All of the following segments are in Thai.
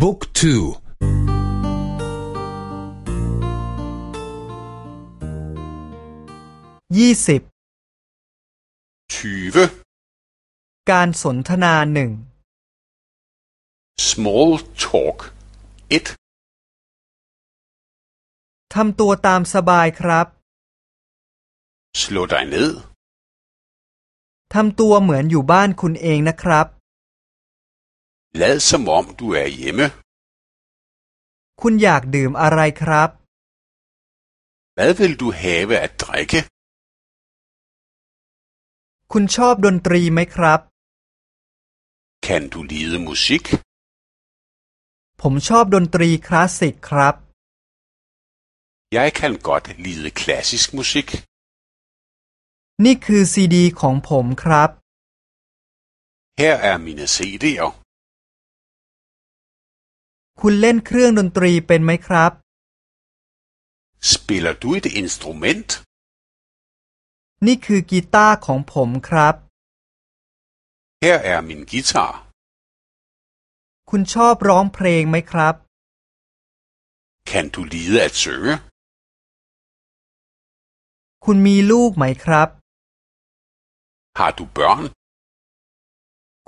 บุ๊กทูยี่สิบ20การสนทนาหนึ่ง small talk 1ทำตัวตามสบายครับ slå dig ned ทำตัวเหมือนอยู่บ้านคุณเองนะครับ lad som om du er hjemme คุณอยากดื่มอะไรครับ hvad vil du have at drikke คุณชอบดนตรีไหมครับ kan du lide musik ผมชอบดนตรีคลาสสิกครับ jeg kan godt lide klassisk musik นี่คือซีดีของผมครับ her er mine CD'er คุณเล่นเครื่องดนตรีเป็นไหมครับ spiller du et instrument นี่คือกีตาร์ของผมครับ her er min guitar คุณชอบร้องเพลงไหมครับ kan du lide at synge คุณมีลูกไหมครับ har du børn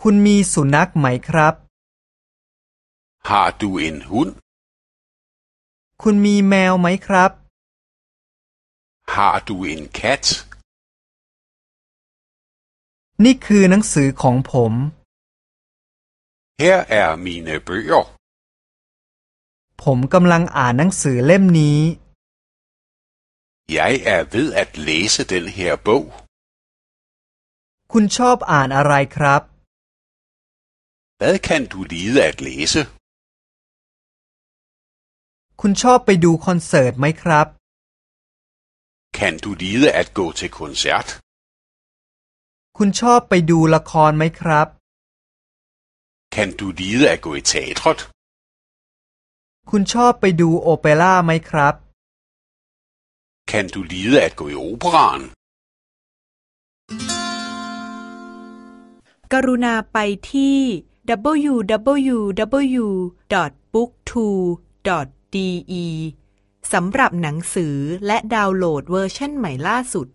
คุณมีสุนัขไหมครับ har du en hund คุณมีแมวไหมครับ har du en kat นี่คือหนังสือของผม her er mine bøger ผมกำลังอ่านหนังสือเล่มนี้ jeg er ved at læse den her bog คุณชอบอ่านอะไรครับ hvad kan du lide at læse คุณชอบไปดูคอนเสิร์ตไหมครับ kan du lide at gå til koncert คุณชอบไปดูละครไหมครับ kan du lide at gå i teatret คุณชอบไปดูโอเปร่าไหมครับ kan du lide at gå i operaen กรุณาไปที่ ดี.อีสำหรับหนังสือและดาวน์โหลดเวอร์ชันใหม่ล่าสุด